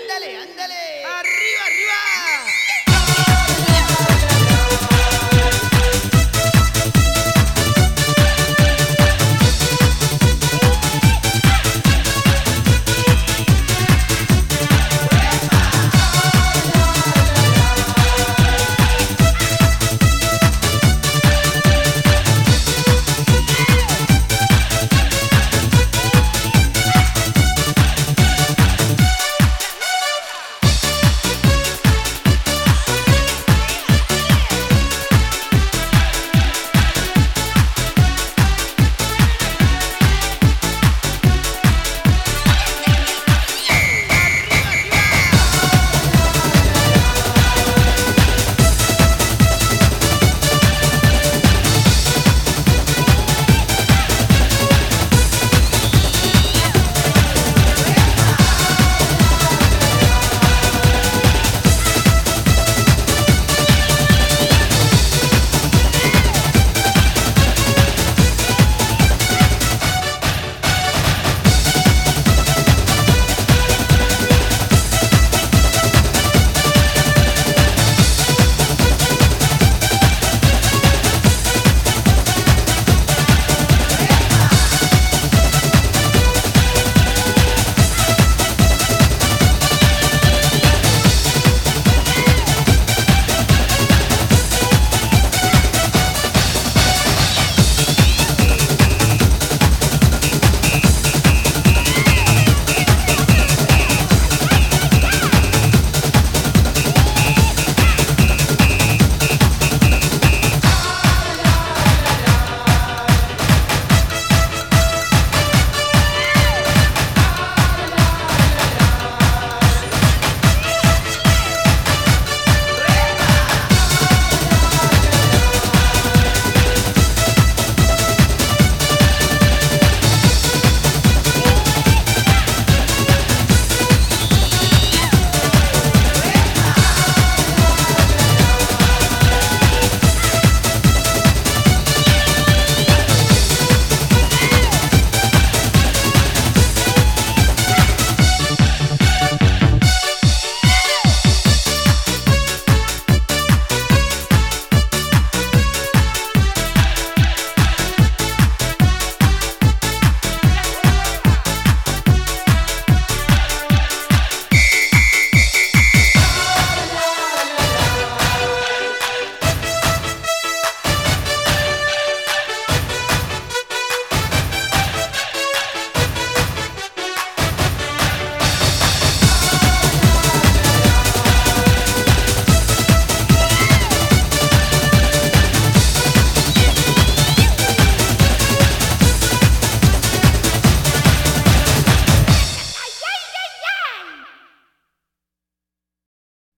ándale, ándale. Arriba, arriba.